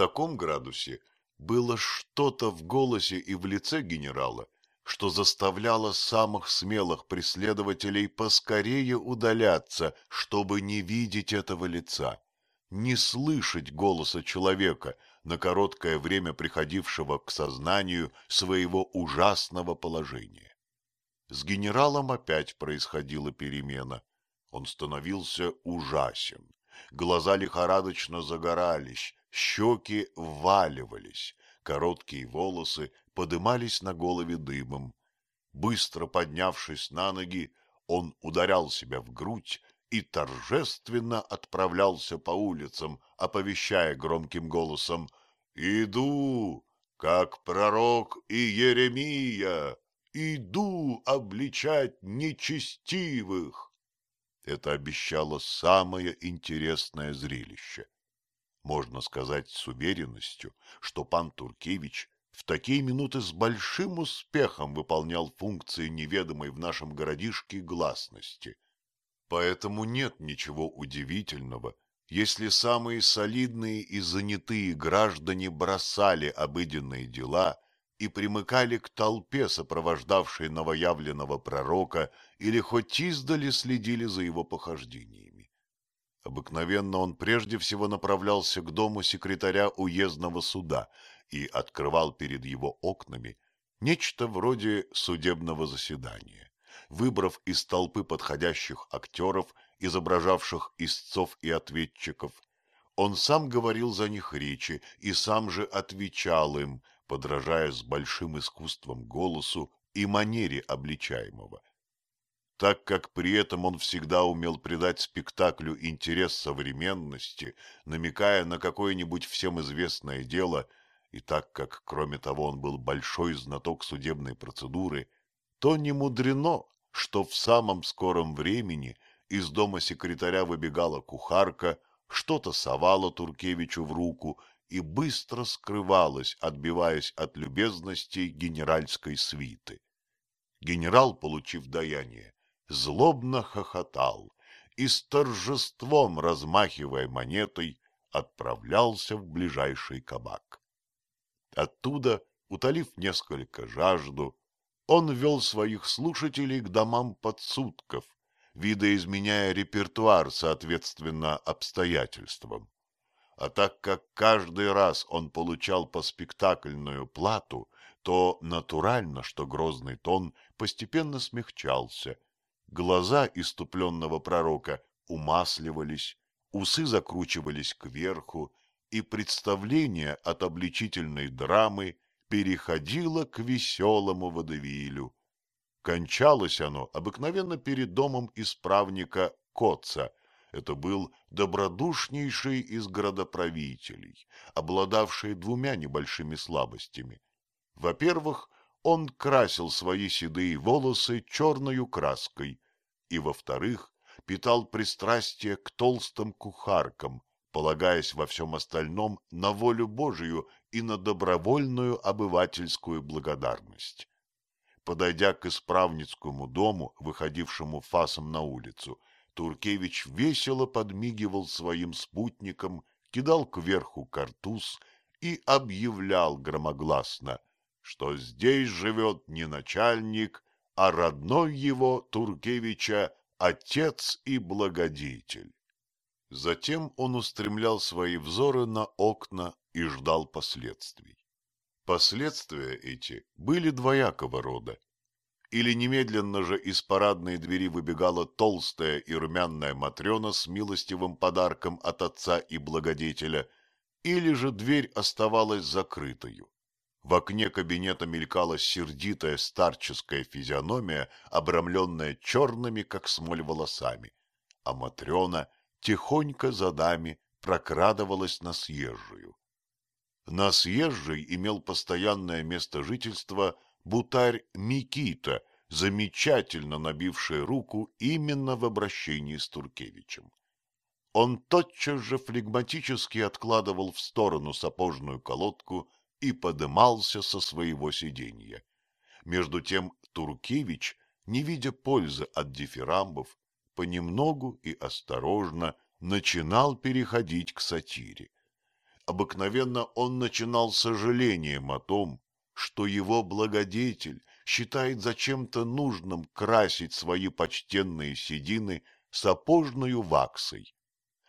таком градусе было что-то в голосе и в лице генерала, что заставляло самых смелых преследователей поскорее удаляться, чтобы не видеть этого лица, не слышать голоса человека, на короткое время приходившего к сознанию своего ужасного положения. С генералом опять происходила перемена. Он становился ужасен. Глаза лихорадочно загорались, щеки вваливались, короткие волосы подымались на голове дымом. Быстро поднявшись на ноги, он ударял себя в грудь и торжественно отправлялся по улицам, оповещая громким голосом «Иду, как пророк и Еремия, иду обличать нечестивых». Это обещало самое интересное зрелище — можно сказать с уверенностью, что пан Туркевич в такие минуты с большим успехом выполнял функции неведомой в нашем городишке гласности. Поэтому нет ничего удивительного, если самые солидные и занятые граждане бросали обыденные дела и примыкали к толпе, сопровождавшей новоявленного пророка, или хоть издали следили за его похождениями. Обыкновенно он прежде всего направлялся к дому секретаря уездного суда и открывал перед его окнами нечто вроде судебного заседания, выбрав из толпы подходящих актеров, изображавших истцов и ответчиков. Он сам говорил за них речи и сам же отвечал им, подражая с большим искусством голосу и манере обличаемого, так как при этом он всегда умел придать спектаклю интерес современности, намекая на какое-нибудь всем известное дело, и так как, кроме того, он был большой знаток судебной процедуры, то не мудрено, что в самом скором времени из дома секретаря выбегала кухарка, что-то совала Туркевичу в руку и быстро скрывалась, отбиваясь от любезностей генеральской свиты. Генерал, получив даяние, злобно хохотал и с торжеством, размахивая монетой, отправлялся в ближайший кабак. Оттуда, утолив несколько жажду, он вел своих слушателей к домам подсудков, видоизменяя репертуар соответственно обстоятельствам. А так как каждый раз он получал по спектакльную плату, то натурально, что грозный тон постепенно смягчался – Глаза иступленного пророка умасливались, усы закручивались кверху, и представление от обличительной драмы переходило к веселому водевилю. Кончалось оно обыкновенно перед домом исправника Котца. Это был добродушнейший из городоправителей, обладавший двумя небольшими слабостями. Во-первых, он красил свои седые волосы черною краской и, во-вторых, питал пристрастие к толстым кухаркам, полагаясь во всем остальном на волю Божию и на добровольную обывательскую благодарность. Подойдя к исправницкому дому, выходившему фасом на улицу, Туркевич весело подмигивал своим спутникам, кидал кверху картуз и объявлял громогласно — что здесь живет не начальник, а родной его, Туркевича, отец и благодетель. Затем он устремлял свои взоры на окна и ждал последствий. Последствия эти были двоякого рода. Или немедленно же из парадной двери выбегала толстая и румяная Матрена с милостивым подарком от отца и благодетеля, или же дверь оставалась закрытою. В окне кабинета мелькала сердитая старческая физиономия, обрамленная черными, как смоль, волосами, а Матрена тихонько за дами прокрадывалась на съезжую. На съезжей имел постоянное место жительства бутарь Микита, замечательно набивший руку именно в обращении с Туркевичем. Он тотчас же флегматически откладывал в сторону сапожную колодку и подымался со своего сиденья. Между тем Туркевич, не видя пользы от дифирамбов, понемногу и осторожно начинал переходить к сатире. Обыкновенно он начинал с сожалением о том, что его благодетель считает за чем-то нужным красить свои почтенные седины сапожную ваксой.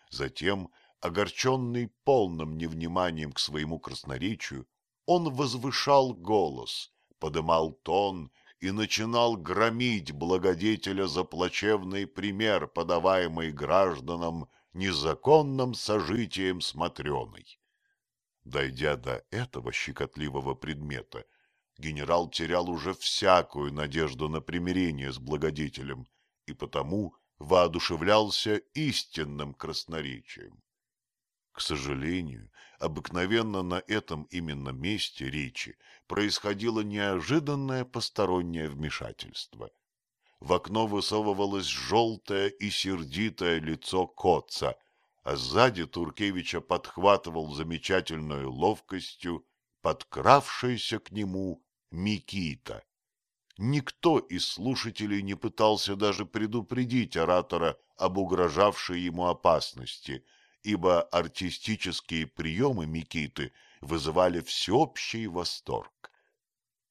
Затем, огорченный полным невниманием к своему красноречию, он возвышал голос, подымал тон и начинал громить благодетеля за плачевный пример, подаваемый гражданам незаконным сожитием с Матреной. Дойдя до этого щекотливого предмета, генерал терял уже всякую надежду на примирение с благодетелем и потому воодушевлялся истинным красноречием. К сожалению, обыкновенно на этом именно месте речи происходило неожиданное постороннее вмешательство. В окно высовывалось желтое и сердитое лицо Коца, а сзади Туркевича подхватывал замечательную ловкостью подкравшийся к нему Микита. Никто из слушателей не пытался даже предупредить оратора об угрожавшей ему опасности – ибо артистические приемы Микиты вызывали всеобщий восторг.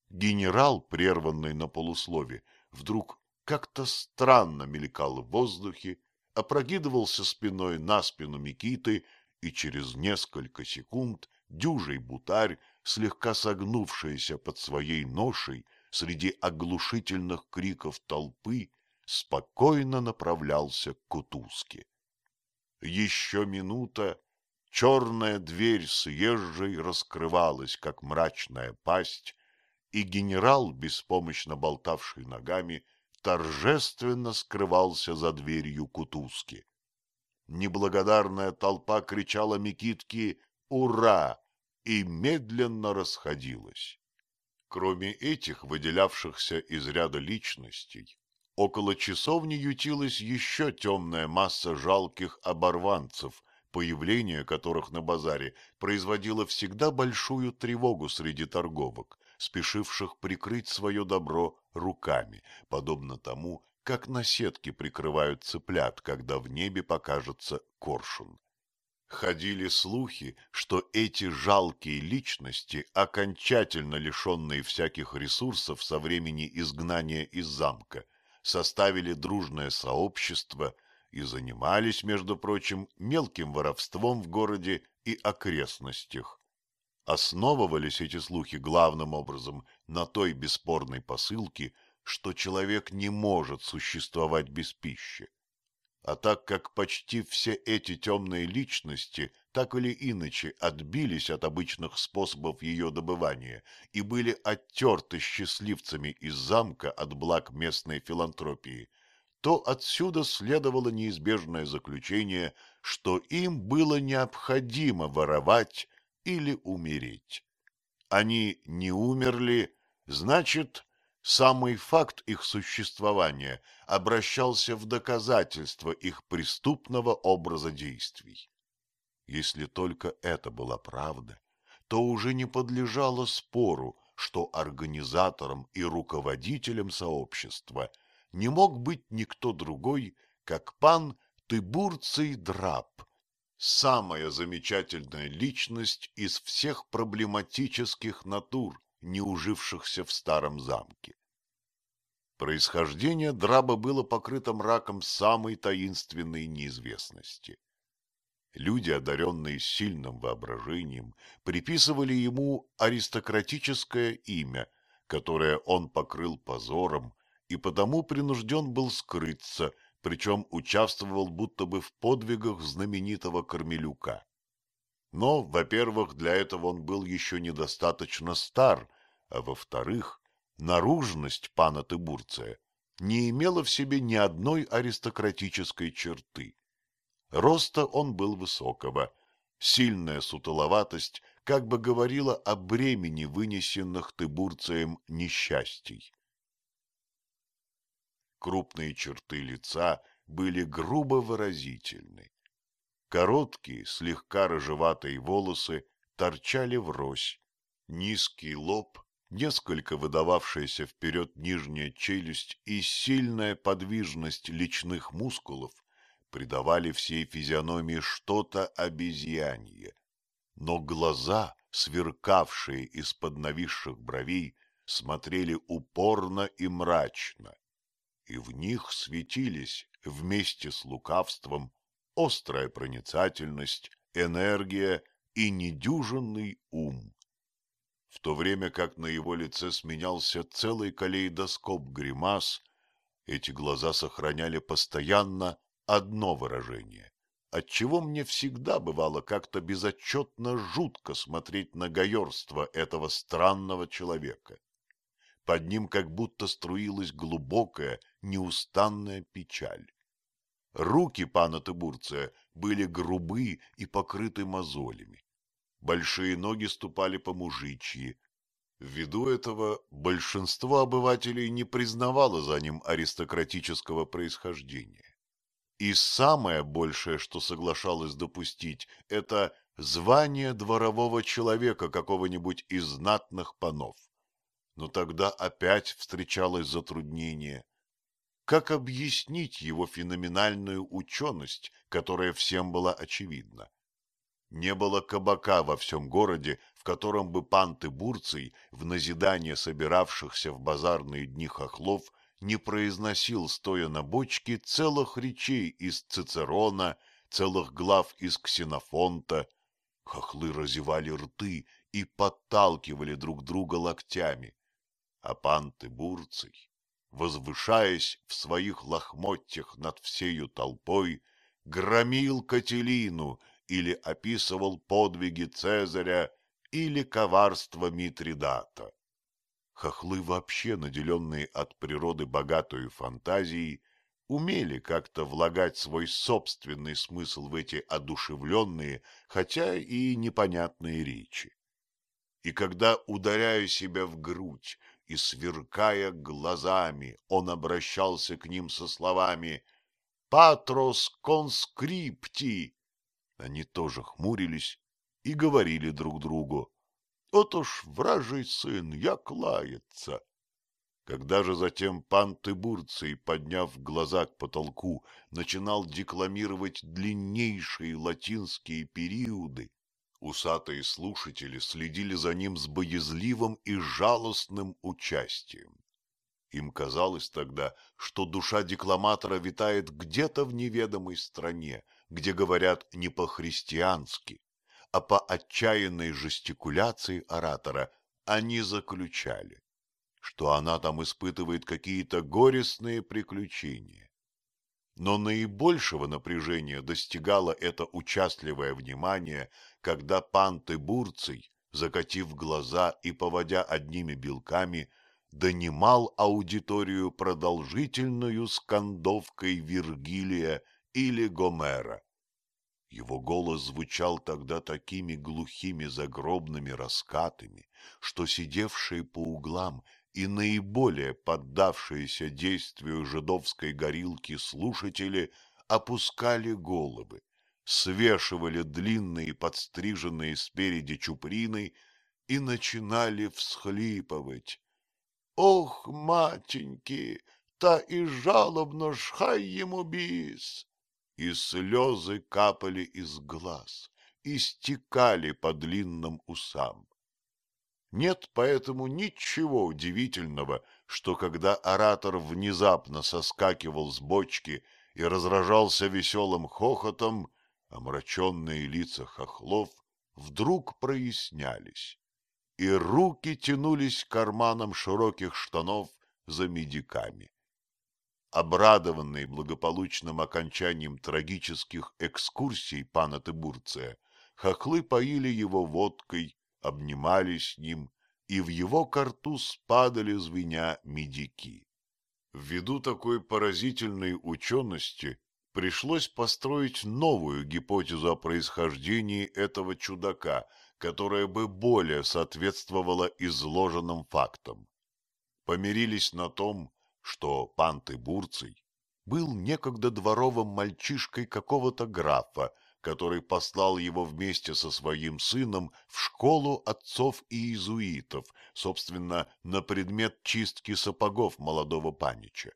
Генерал, прерванный на полуслове, вдруг как-то странно мелькал в воздухе, опрокидывался спиной на спину Микиты и через несколько секунд дюжий бутарь, слегка согнувшаяся под своей ношей среди оглушительных криков толпы, спокойно направлялся к Кутузке. Еще минута, черная дверь съезжей раскрывалась, как мрачная пасть, и генерал, беспомощно болтавший ногами, торжественно скрывался за дверью кутузки. Неблагодарная толпа кричала Микитке «Ура!» и медленно расходилась. Кроме этих выделявшихся из ряда личностей, Около часовни ютилась еще темная масса жалких оборванцев, появление которых на базаре производило всегда большую тревогу среди торговок, спешивших прикрыть свое добро руками, подобно тому, как на сетке прикрывают цыплят, когда в небе покажется коршун. Ходили слухи, что эти жалкие личности, окончательно лишенные всяких ресурсов со времени изгнания из замка, составили дружное сообщество и занимались, между прочим, мелким воровством в городе и окрестностях. Основывались эти слухи главным образом на той бесспорной посылке, что человек не может существовать без пищи. А так как почти все эти темные личности так или иначе отбились от обычных способов ее добывания и были оттерты счастливцами из замка от благ местной филантропии, то отсюда следовало неизбежное заключение, что им было необходимо воровать или умереть. Они не умерли, значит, Самый факт их существования обращался в доказательство их преступного образа действий. Если только это была правда, то уже не подлежало спору, что организатором и руководителем сообщества не мог быть никто другой, как пан Тыбурций Драп, самая замечательная личность из всех проблематических натур, не ужившихся в старом замке. Происхождение Драба было покрыто мраком самой таинственной неизвестности. Люди, одаренные сильным воображением, приписывали ему аристократическое имя, которое он покрыл позором и потому принужден был скрыться, причем участвовал будто бы в подвигах знаменитого Кормелюка. Но, во-первых, для этого он был еще недостаточно стар, а во-вторых, наружность пана Тыбурция не имела в себе ни одной аристократической черты. Роста он был высокого, сильная сутоловатость как бы говорила о бремени вынесенных Тыбурцием несчастий. Крупные черты лица были грубо выразительны Короткие, слегка рыжеватые волосы торчали врозь. Низкий лоб, несколько выдававшаяся вперед нижняя челюсть и сильная подвижность личных мускулов придавали всей физиономии что-то обезьянье. Но глаза, сверкавшие из-под нависших бровей, смотрели упорно и мрачно, и в них светились вместе с лукавством острая проницательность, энергия и недюжинный ум. В то время как на его лице сменялся целый калейдоскоп гримас, эти глаза сохраняли постоянно одно выражение, отчего мне всегда бывало как-то безотчетно жутко смотреть на гоерство этого странного человека. Под ним как будто струилась глубокая, неустанная печаль. Руки пана Тыбурция были грубы и покрыты мозолями. Большие ноги ступали по мужичьи. Ввиду этого большинство обывателей не признавало за ним аристократического происхождения. И самое большее, что соглашалось допустить, это звание дворового человека какого-нибудь из знатных панов. Но тогда опять встречалось затруднение как объяснить его феноменальную ученость, которая всем была очевидна? Не было кабака во всем городе, в котором бы панты Бурций, в назидание собиравшихся в базарные дни хохлов, не произносил, стоя на бочке, целых речей из Цицерона, целых глав из Ксенофонта. Хохлы разевали рты и подталкивали друг друга локтями. А панты Бурций возвышаясь в своих лохмотьях над всею толпой, громил Кателину или описывал подвиги Цезаря или коварство Митридата. Хохлы, вообще наделенные от природы богатой фантазией, умели как-то влагать свой собственный смысл в эти одушевленные, хотя и непонятные речи. И когда, ударяя себя в грудь, и, сверкая глазами, он обращался к ним со словами «Патрос конскрипти!» Они тоже хмурились и говорили друг другу «Вот уж вражий сын, як лается!» Когда же затем пан Тыбурций, подняв глаза к потолку, начинал декламировать длиннейшие латинские периоды, Усатые слушатели следили за ним с боязливым и жалостным участием. Им казалось тогда, что душа декламатора витает где-то в неведомой стране, где говорят не по-христиански, а по отчаянной жестикуляции оратора они заключали, что она там испытывает какие-то горестные приключения но наибольшего напряжения достигало это участливое внимание, когда пан Тыбурций, закатив глаза и поводя одними белками, донимал аудиторию продолжительную скандовкой Вергилия или Гомера. Его голос звучал тогда такими глухими загробными раскатами, что сидевшие по углам и наиболее поддавшиеся действию жидовской горилки слушатели опускали головы, свешивали длинные подстриженные спереди чуприны и начинали всхлипывать. «Ох, матеньки, та и жалобно шхай ему бис!» И слезы капали из глаз и стекали по длинным усам. Нет поэтому ничего удивительного, что когда оратор внезапно соскакивал с бочки и разражался веселым хохотом, омраченные лица хохлов вдруг прояснялись, и руки тянулись к карманам широких штанов за медиками. Обрадованный благополучным окончанием трагических экскурсий пана Тыбурция, хохлы поили его водкой обнимались с ним, и в его карту спадали звеня медики. Ввиду такой поразительной учености пришлось построить новую гипотезу о происхождении этого чудака, которая бы более соответствовала изложенным фактам. Помирились на том, что Панты Бурций был некогда дворовым мальчишкой какого-то графа, который послал его вместе со своим сыном в школу отцов и иезуитов, собственно, на предмет чистки сапогов молодого панича.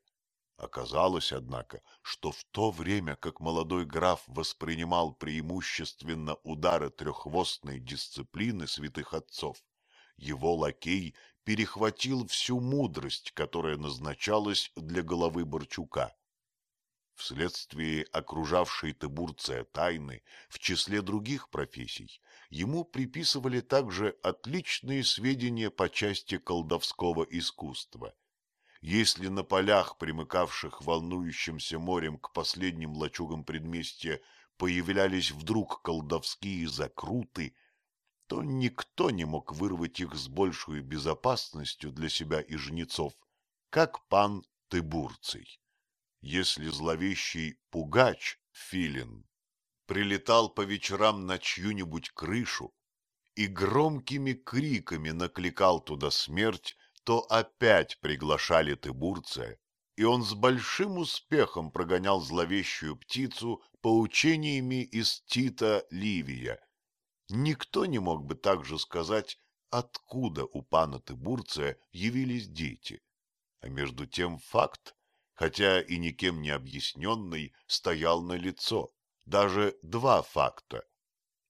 Оказалось, однако, что в то время, как молодой граф воспринимал преимущественно удары треххвостной дисциплины святых отцов, его лакей перехватил всю мудрость, которая назначалась для головы Борчука. Вследствие окружавшей Тебурция тайны в числе других профессий ему приписывали также отличные сведения по части колдовского искусства. Если на полях, примыкавших волнующимся морем к последним лачугам предместья, появлялись вдруг колдовские закруты, то никто не мог вырвать их с большей безопасностью для себя и жнецов, как пан Тыбурций если зловещий пугач, филин, прилетал по вечерам на чью-нибудь крышу и громкими криками накликал туда смерть, то опять приглашали тыбурция, и он с большим успехом прогонял зловещую птицу поучениями из Тита Ливия. Никто не мог бы также сказать, откуда у пана Тыбурция явились дети. А между тем факт хотя и никем не объясненный, стоял на лицо. Даже два факта.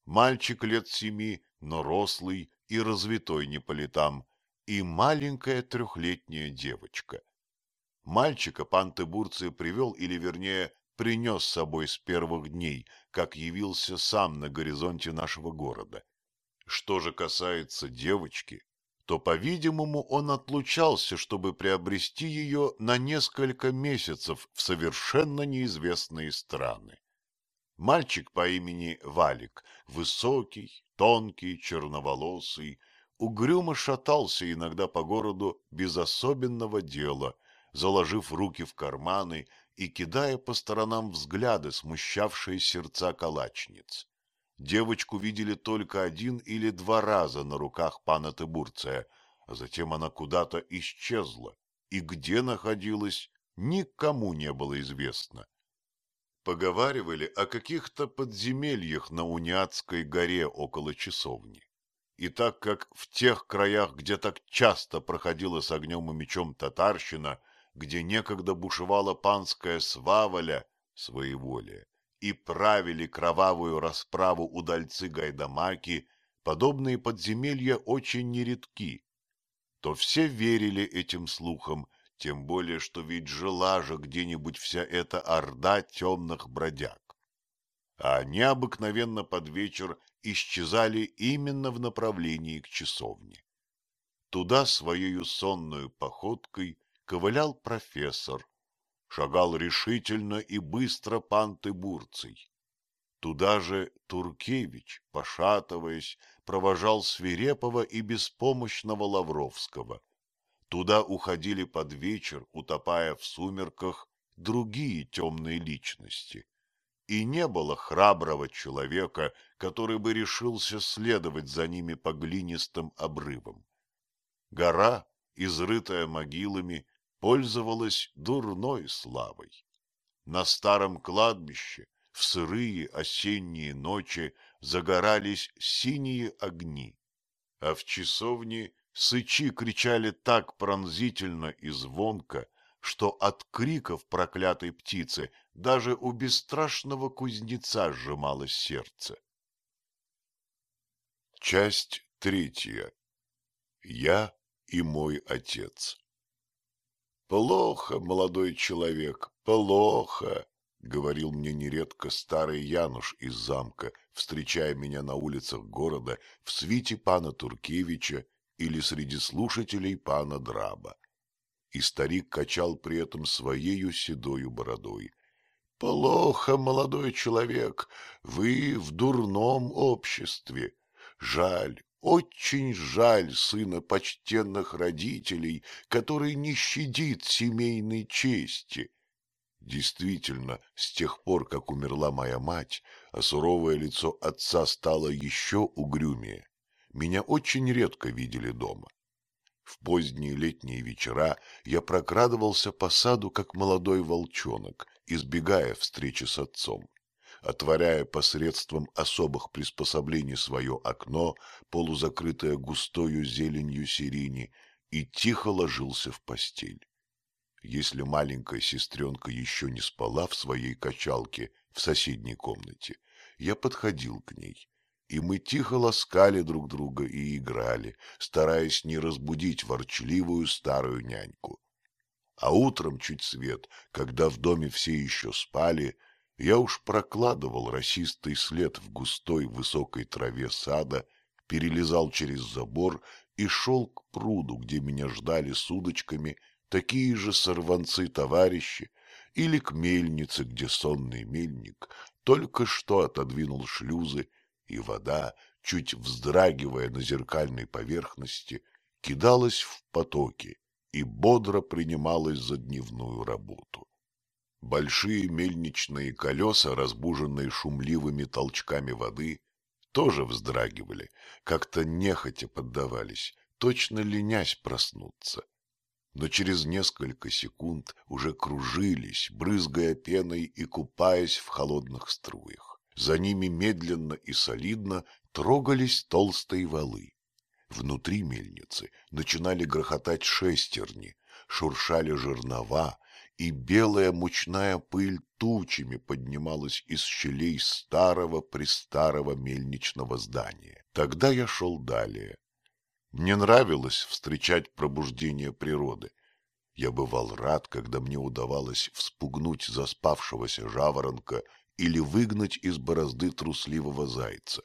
Мальчик лет семи, но рослый и развитой не по летам, и маленькая трехлетняя девочка. Мальчика пан Тебурция привел, или вернее, принес с собой с первых дней, как явился сам на горизонте нашего города. Что же касается девочки, то, по-видимому, он отлучался, чтобы приобрести ее на несколько месяцев в совершенно неизвестные страны. Мальчик по имени Валик, высокий, тонкий, черноволосый, угрюмо шатался иногда по городу без особенного дела, заложив руки в карманы и кидая по сторонам взгляды, смущавшие сердца калачниц девочку видели только один или два раза на руках пана Тыбурция, а затем она куда-то исчезла, и где находилась, никому не было известно. Поговаривали о каких-то подземельях на Униатской горе около часовни. И так как в тех краях, где так часто проходила с огнем и мечом татарщина, где некогда бушевала панская сваволя, своеволие, и правили кровавую расправу удальцы Гайдамаки, подобные подземелья очень нередки, то все верили этим слухам, тем более, что ведь жила же где-нибудь вся эта орда темных бродяг. А они обыкновенно под вечер исчезали именно в направлении к часовне. Туда своею сонную походкой ковылял профессор, шагал решительно и быстро пан Тыбурций. Туда же Туркевич, пошатываясь, провожал свирепого и беспомощного Лавровского. Туда уходили под вечер, утопая в сумерках, другие темные личности и не было храброго человека, который бы решился следовать за ними по глинистым обрывам. Гора, изрытая могилами, пользовалась дурной славой. На старом кладбище в сырые осенние ночи загорались синие огни, а в часовне сычи кричали так пронзительно и звонко, что от криков проклятой птицы даже у бесстрашного кузнеца сжималось сердце. Часть третья. Я и мой отец. Плохо, молодой человек, плохо, — говорил мне нередко старый Януш из замка, встречая меня на улицах города в свите пана Туркевича или среди слушателей пана Драба. И старик качал при этом своею седою бородой. — Плохо, молодой человек, вы в дурном обществе. Жаль, очень жаль сына почтенных родителей, который не щадит семейной чести. Действительно, с тех пор, как умерла моя мать, а суровое лицо отца стало еще угрюмее. Меня очень редко видели дома. В поздние летние вечера я прокрадывался по саду, как молодой волчонок, избегая встречи с отцом отворяя посредством особых приспособлений свое окно, полузакрытое густою зеленью сирени, и тихо ложился в постель. Если маленькая сестренка еще не спала в своей качалке в соседней комнате, я подходил к ней, и мы тихо ласкали друг друга и играли, стараясь не разбудить ворчливую старую няньку. А утром чуть свет, когда в доме все еще спали, я уж прокладывал расистый след в густой высокой траве сада, перелезал через забор и шел к пруду, где меня ждали с удочками такие же сорванцы-товарищи, или к мельнице, где сонный мельник только что отодвинул шлюзы, и вода, чуть вздрагивая на зеркальной поверхности, кидалась в потоки и бодро принималась за дневную работу. Большие мельничные колеса, разбуженные шумливыми толчками воды, тоже вздрагивали, как-то нехотя поддавались, точно ленясь проснуться. Но через несколько секунд уже кружились, брызгая пеной и купаясь в холодных струях. За ними медленно и солидно трогались толстые валы. Внутри мельницы начинали грохотать шестерни, шуршали жернова, и белая мучная пыль тучами поднималась из щелей старого-престарого мельничного здания. Тогда я шел далее. Мне нравилось встречать пробуждение природы. Я бывал рад, когда мне удавалось вспугнуть заспавшегося жаворонка или выгнать из борозды трусливого зайца.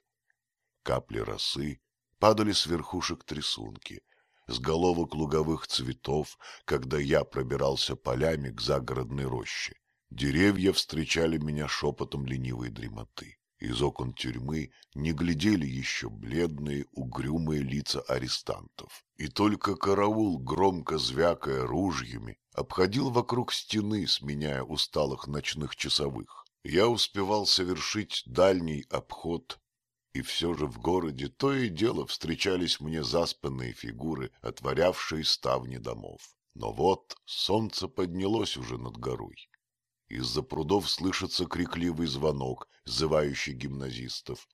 Капли росы падали с верхушек трясунки — с головок луговых цветов, когда я пробирался полями к загородной роще. Деревья встречали меня шепотом ленивой дремоты. Из окон тюрьмы не глядели еще бледные, угрюмые лица арестантов. И только караул, громко звякая ружьями, обходил вокруг стены, сменяя усталых ночных часовых. Я успевал совершить дальний обход и все же в городе то и дело встречались мне заспанные фигуры, отворявшие ставни домов. Но вот солнце поднялось уже над горой. Из-за прудов слышится крикливый звонок, зывающий гимназистов.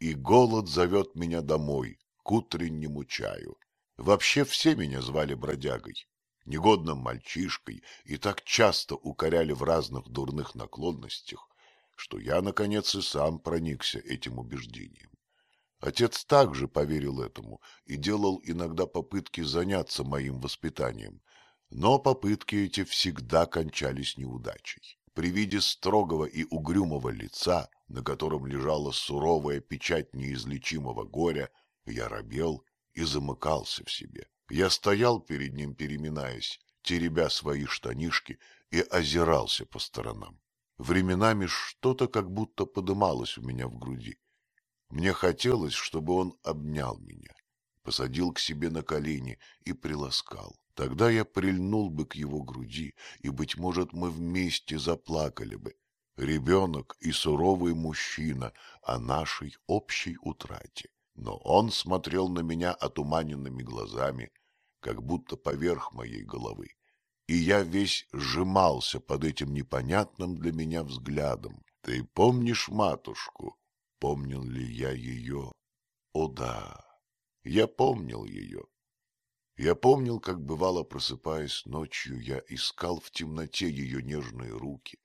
И голод зовет меня домой, к утреннему чаю. Вообще все меня звали бродягой, негодным мальчишкой и так часто укоряли в разных дурных наклонностях, что я, наконец, и сам проникся этим убеждением. Отец также поверил этому и делал иногда попытки заняться моим воспитанием, но попытки эти всегда кончались неудачей. При виде строгого и угрюмого лица, на котором лежала суровая печать неизлечимого горя, я робел и замыкался в себе. Я стоял перед ним, переминаясь, теребя свои штанишки и озирался по сторонам. Временами что-то как будто подымалось у меня в груди. Мне хотелось, чтобы он обнял меня, посадил к себе на колени и приласкал. Тогда я прильнул бы к его груди, и, быть может, мы вместе заплакали бы. Ребенок и суровый мужчина о нашей общей утрате. Но он смотрел на меня отуманенными глазами, как будто поверх моей головы и я весь сжимался под этим непонятным для меня взглядом. Ты помнишь матушку? Помнил ли я ее? О да, я помнил ее. Я помнил, как бывало, просыпаясь ночью, я искал в темноте ее нежные руки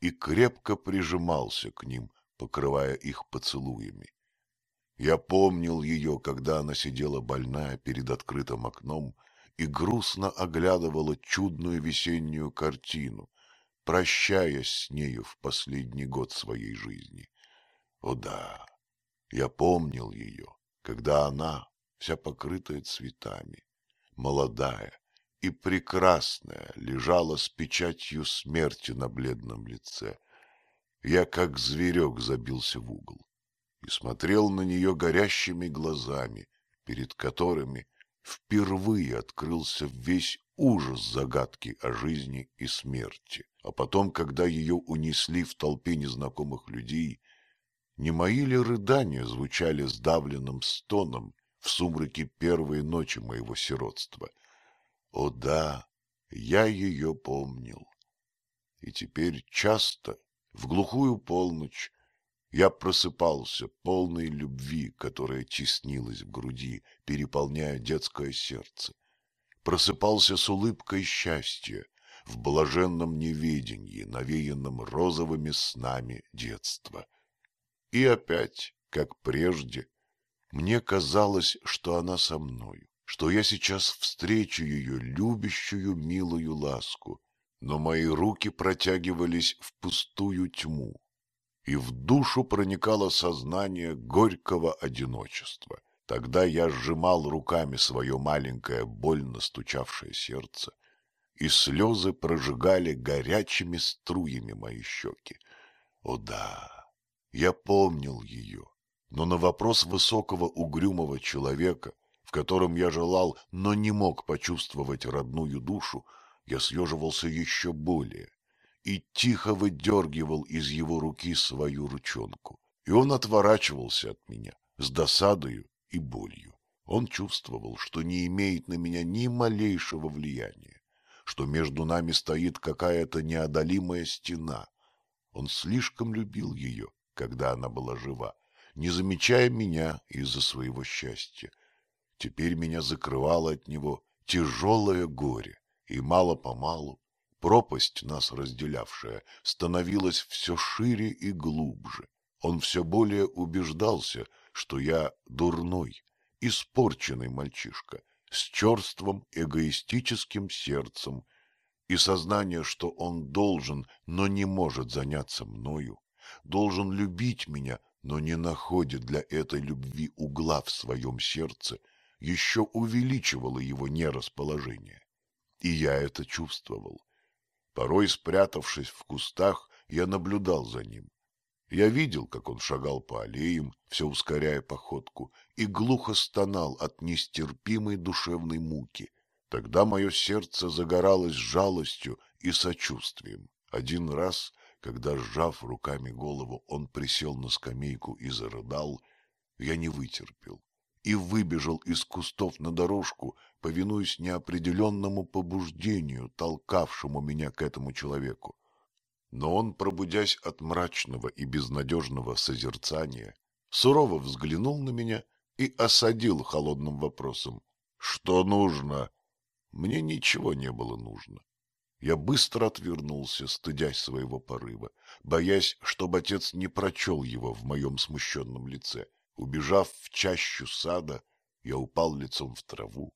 и крепко прижимался к ним, покрывая их поцелуями. Я помнил ее, когда она сидела больная перед открытым окном и грустно оглядывала чудную весеннюю картину, прощаясь с нею в последний год своей жизни. О да, я помнил ее, когда она, вся покрытая цветами, молодая и прекрасная, лежала с печатью смерти на бледном лице. Я, как зверек, забился в угол и смотрел на нее горящими глазами, перед которыми впервые открылся весь ужас загадки о жизни и смерти. А потом, когда ее унесли в толпе незнакомых людей, не мои ли рыдания звучали сдавленным стоном в сумраке первой ночи моего сиротства? О да, я ее помнил. И теперь часто, в глухую полночь, я просыпался, полной любви, которая чеснилась в груди, переполняя детское сердце. Просыпался с улыбкой счастья, в блаженном неведении, навеянном розовыми снами детства. И опять, как прежде, мне казалось, что она со мною, что я сейчас встречу ее любящую милую ласку, но мои руки протягивались в пустую тьму, и в душу проникало сознание горького одиночества. Тогда я сжимал руками свое маленькое, больно стучавшее сердце, и слезы прожигали горячими струями мои щеки. О да, я помнил ее, но на вопрос высокого угрюмого человека, в котором я желал, но не мог почувствовать родную душу, я съеживался еще более и тихо выдергивал из его руки свою ручонку. И он отворачивался от меня с досадою и болью. Он чувствовал, что не имеет на меня ни малейшего влияния, что между нами стоит какая-то неодолимая стена. Он слишком любил ее, когда она была жива, не замечая меня из-за своего счастья. Теперь меня закрывало от него тяжелое горе, и мало-помалу Пропасть, нас разделявшая, становилась все шире и глубже. Он все более убеждался, что я дурной, испорченный мальчишка, с черством эгоистическим сердцем, и сознание, что он должен, но не может заняться мною, должен любить меня, но не находит для этой любви угла в своем сердце, еще увеличивало его нерасположение. И я это чувствовал. Порой, спрятавшись в кустах, я наблюдал за ним. Я видел, как он шагал по аллеям, все ускоряя походку, и глухо стонал от нестерпимой душевной муки. Тогда мое сердце загоралось жалостью и сочувствием. Один раз, когда, сжав руками голову, он присел на скамейку и зарыдал, я не вытерпел и выбежал из кустов на дорожку, повинуясь неопределенному побуждению, толкавшему меня к этому человеку. Но он, пробудясь от мрачного и безнадежного созерцания, сурово взглянул на меня и осадил холодным вопросом. «Что нужно?» Мне ничего не было нужно. Я быстро отвернулся, стыдясь своего порыва, боясь, чтобы отец не прочел его в моем смущенном лице — Убежав в чащу сада, я упал лицом в траву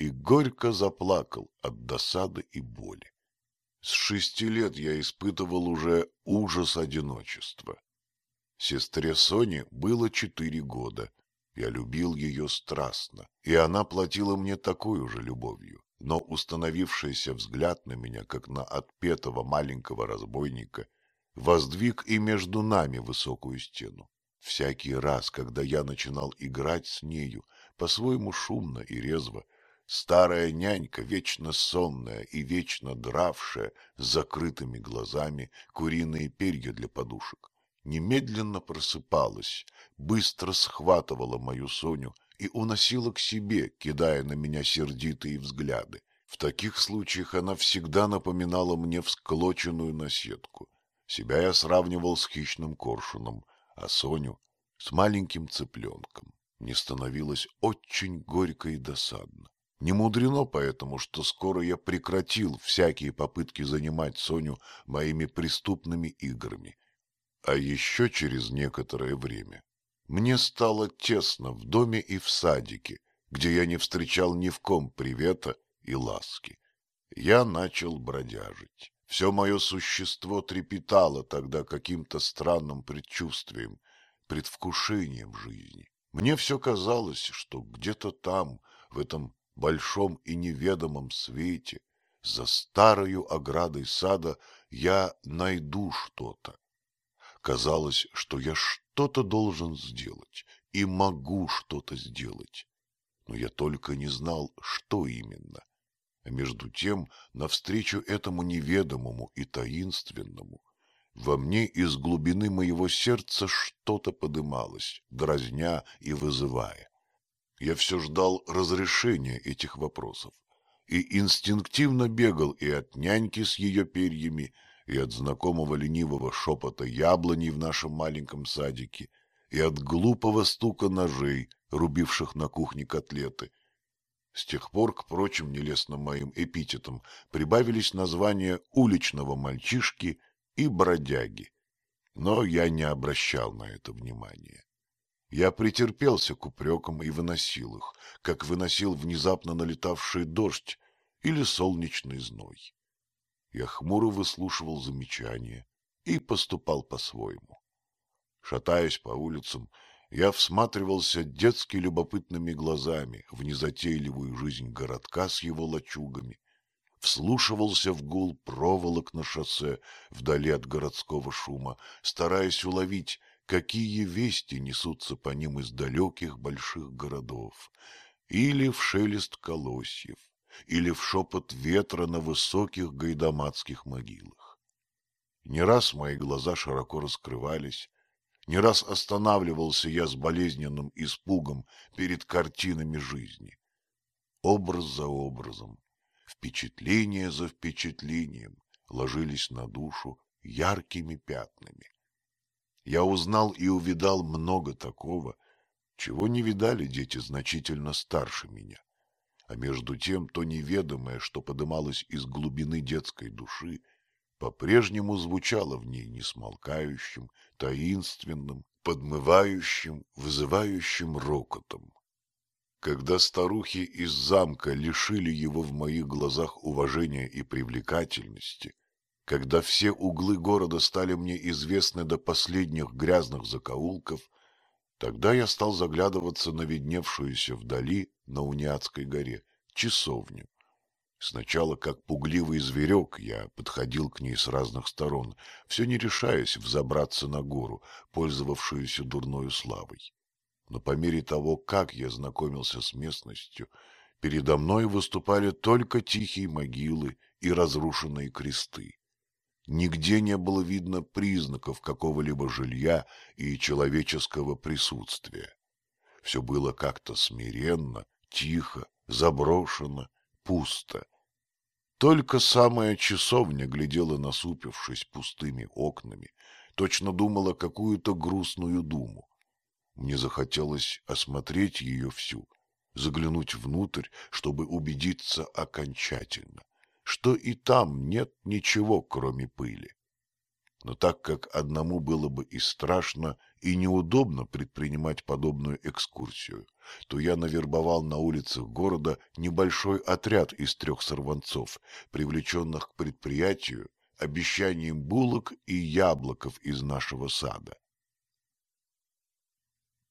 и горько заплакал от досады и боли. С шести лет я испытывал уже ужас одиночества. Сестре Соне было четыре года. Я любил ее страстно, и она платила мне такой же любовью. Но установившийся взгляд на меня, как на отпетого маленького разбойника, воздвиг и между нами высокую стену. Всякий раз, когда я начинал играть с нею, по-своему шумно и резво, старая нянька, вечно сонная и вечно дравшая с закрытыми глазами куриные перья для подушек, немедленно просыпалась, быстро схватывала мою Соню и уносила к себе, кидая на меня сердитые взгляды. В таких случаях она всегда напоминала мне всклоченную наседку. Себя я сравнивал с хищным коршуном, а Соню с маленьким цыпленком. Мне становилось очень горько и досадно. Не мудрено поэтому, что скоро я прекратил всякие попытки занимать Соню моими преступными играми. А еще через некоторое время мне стало тесно в доме и в садике, где я не встречал ни в ком привета и ласки. Я начал бродяжить. Все мое существо трепетало тогда каким-то странным предчувствием, предвкушением жизни. Мне все казалось, что где-то там, в этом большом и неведомом свете, за старою оградой сада я найду что-то. Казалось, что я что-то должен сделать и могу что-то сделать, но я только не знал, что именно — а между тем навстречу этому неведомому и таинственному во мне из глубины моего сердца что-то подымалось, дразня и вызывая. Я все ждал разрешения этих вопросов и инстинктивно бегал и от няньки с ее перьями, и от знакомого ленивого шепота яблоней в нашем маленьком садике, и от глупого стука ножей, рубивших на кухне котлеты, С тех пор к прочим нелестным моим эпитетам прибавились названия уличного мальчишки и бродяги. Но я не обращал на это внимания. Я претерпелся к упрекам и выносил их, как выносил внезапно налетавший дождь или солнечный зной. Я хмуро выслушивал замечания и поступал по-своему. Шатаясь по улицам, Я всматривался детски любопытными глазами в незатейливую жизнь городка с его лачугами, вслушивался в гул проволок на шоссе вдали от городского шума, стараясь уловить, какие вести несутся по ним из далеких больших городов, или в шелест колосьев, или в шепот ветра на высоких гайдамацких могилах. Не раз мои глаза широко раскрывались, не раз останавливался я с болезненным испугом перед картинами жизни. Образ за образом, впечатление за впечатлением ложились на душу яркими пятнами. Я узнал и увидал много такого, чего не видали дети значительно старше меня. А между тем то неведомое, что подымалось из глубины детской души — по-прежнему звучало в ней несмолкающим, таинственным, подмывающим, вызывающим рокотом. Когда старухи из замка лишили его в моих глазах уважения и привлекательности, когда все углы города стали мне известны до последних грязных закоулков, тогда я стал заглядываться на видневшуюся вдали на Униатской горе часовню Сначала, как пугливый зверек, я подходил к ней с разных сторон, все не решаясь взобраться на гору, пользовавшуюся дурною славой. Но по мере того, как я знакомился с местностью, передо мной выступали только тихие могилы и разрушенные кресты. Нигде не было видно признаков какого-либо жилья и человеческого присутствия. Все было как-то смиренно, тихо, заброшено, пусто — только самая часовня глядела, насупившись пустыми окнами, точно думала какую-то грустную думу. Мне захотелось осмотреть ее всю, заглянуть внутрь, чтобы убедиться окончательно, что и там нет ничего, кроме пыли. Но так как одному было бы и страшно, и неудобно предпринимать подобную экскурсию, то я навербовал на улицах города небольшой отряд из трех сорванцов, привлеченных к предприятию обещанием булок и яблоков из нашего сада.